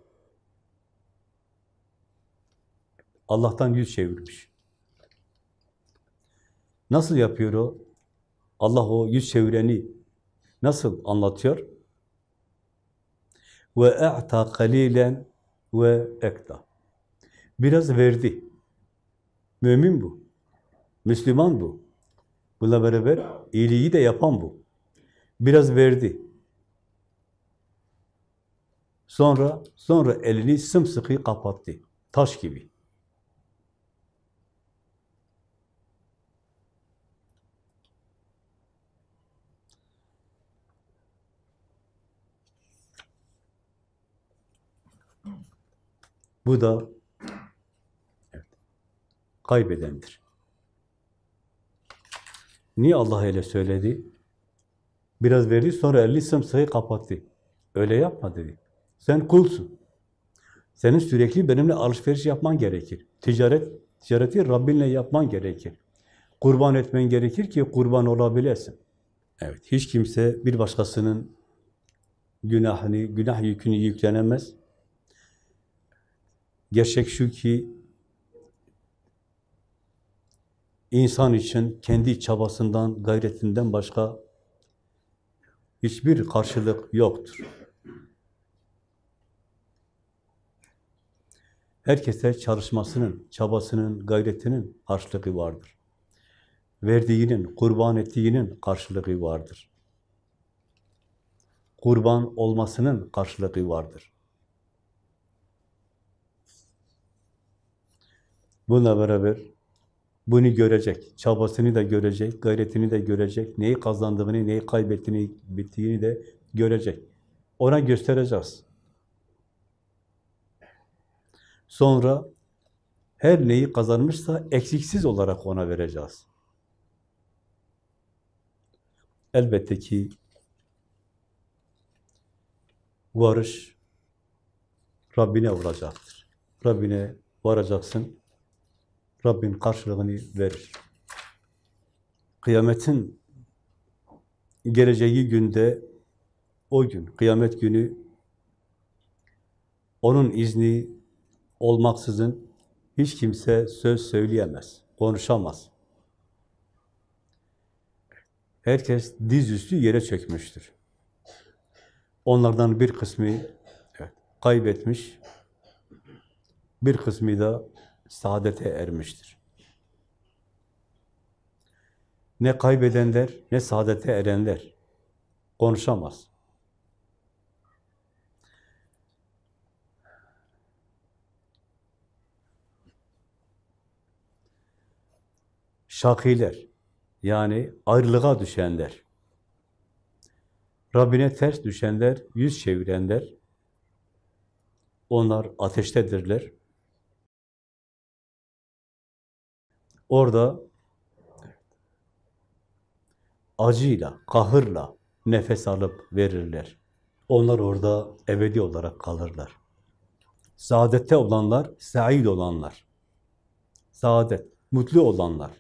Allah'tan yüz çevirmiş. Nasıl yapıyor o? Allah o yüz çevireni nasıl anlatıyor? Ve e'ta kalilen ve ekta. Biraz verdi. Mümin bu. Müslüman bu. Bununla beraber iyiliği de yapan bu. Biraz verdi. Sonra sonra elini sımsıkı kapattı. Taş gibi. Bu da kaybedendir. Niye Allah öyle söyledi? Biraz verdi, sonra elini sımsıkı kapattı. Öyle yapma dedi. Sen kulsun. Senin sürekli benimle alışveriş yapman gerekir. Ticaret, ticareti Rabbinle yapman gerekir. Kurban etmen gerekir ki kurban olabilesin. Evet, hiç kimse bir başkasının günahını, günah yükünü yüklenemez. Gerçek şu ki insan için kendi çabasından, gayretinden başka hiçbir karşılık yoktur. Herkese çalışmasının, çabasının, gayretinin karşılığı vardır. Verdiğinin, kurban ettiğinin karşılığı vardır. Kurban olmasının karşılığı vardır. Bununla beraber bunu görecek, çabasını da görecek, gayretini de görecek, neyi kazandığını, neyi kaybettiğini, bittiğini de görecek. Ona göstereceğiz. Sonra her neyi kazanmışsa eksiksiz olarak ona vereceğiz. Elbette ki varış Rabbine vuracaktır. Rabbine varacaksın. Rabbin karşılığını verir. Kıyametin geleceği günde o gün, kıyamet günü onun izni olmaksızın hiç kimse söz söyleyemez, konuşamaz. Herkes dizüstü yere çökmüştür. Onlardan bir kısmı kaybetmiş, bir kısmı da saadete ermiştir. Ne kaybedenler, ne saadete erenler konuşamaz. Şakiler, yani ayrılığa düşenler, Rabbine ters düşenler, yüz çevirenler, onlar ateştedirler. Orada acıyla, kahırla nefes alıp verirler. Onlar orada ebedi olarak kalırlar. Saadette olanlar, said olanlar. Saadet, mutlu olanlar.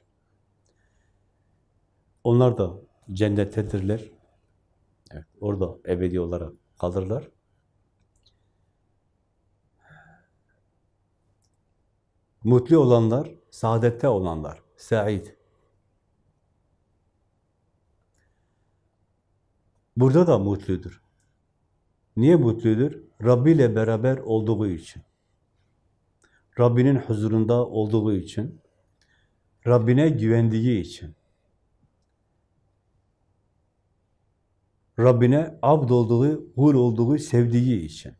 Onlar da cennettedirler. Evet, orada ebedi olarak kalırlar. Mutlu olanlar, saadette olanlar, said. Burada da mutludur. Niye mutludur? Rabbi ile beraber olduğu için. Rabbinin huzurunda olduğu için. Rabbine güvendiği için. Rabbine abd olduğu, kul olduğu, sevdiği için.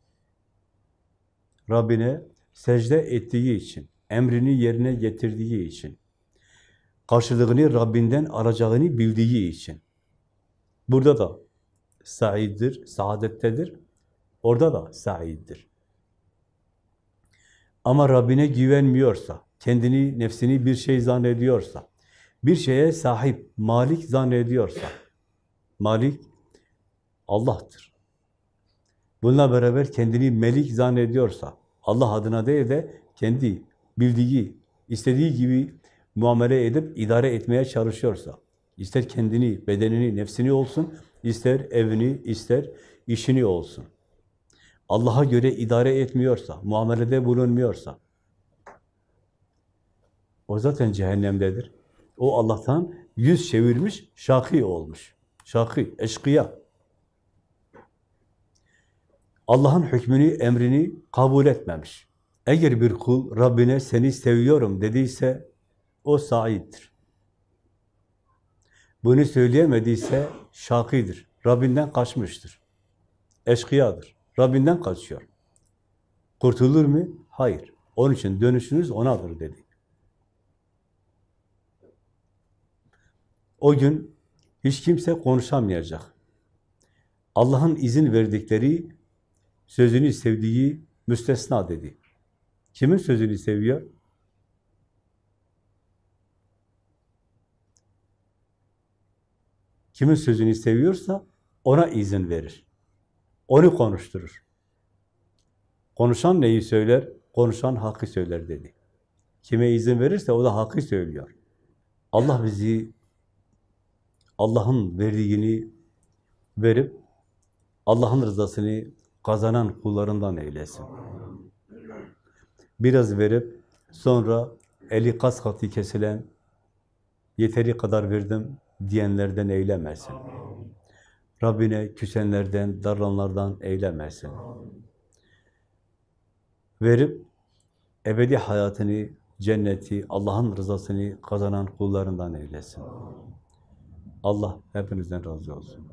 Rabbine secde ettiği için, emrini yerine getirdiği için, karşılığını Rabbinden arayacağını bildiği için. Burada da saiddir, saadettedir. Orada da saiddir. Ama Rabbine güvenmiyorsa, kendini, nefsini bir şey zannediyorsa, bir şeye sahip, malik zannediyorsa, malik Allah'tır. Bununla beraber kendini melik zannediyorsa, Allah adına değil de kendi bildiği, istediği gibi muamele edip idare etmeye çalışıyorsa, ister kendini, bedenini, nefsini olsun, ister evini, ister işini olsun. Allah'a göre idare etmiyorsa, muamelede bulunmuyorsa, o zaten cehennemdedir. O Allah'tan yüz çevirmiş, şaki olmuş. Şaki, eşkıya. Allah'ın hükmünü, emrini kabul etmemiş. Eğer bir kul Rabbine seni seviyorum dediyse o saittir. Bunu söyleyemediyse şakidir. Rabbinden kaçmıştır. Eşkıyadır. Rabbinden kaçıyor. Kurtulur mu? Hayır. Onun için dönüşünüz onadır dedi. O gün hiç kimse konuşamayacak. Allah'ın izin verdikleri, sözünü sevdiği müstesna dedi. Kimin sözünü seviyor? Kimin sözünü seviyorsa ona izin verir. Onu konuşturur. Konuşan neyi söyler? Konuşan hakkı söyler dedi. Kime izin verirse o da hakkı söylüyor. Allah bizi Allah'ın verdiğini verip Allah'ın rızasını kazanan kullarından eylesin. Biraz verip sonra eli kas katı kesilen yeteri kadar verdim diyenlerden eylemesin. Rabbine küsenlerden, darlanlardan eylemesin. Verip ebedi hayatını, cenneti, Allah'ın rızasını kazanan kullarından eylesin. Allah hepinizden razı olsun.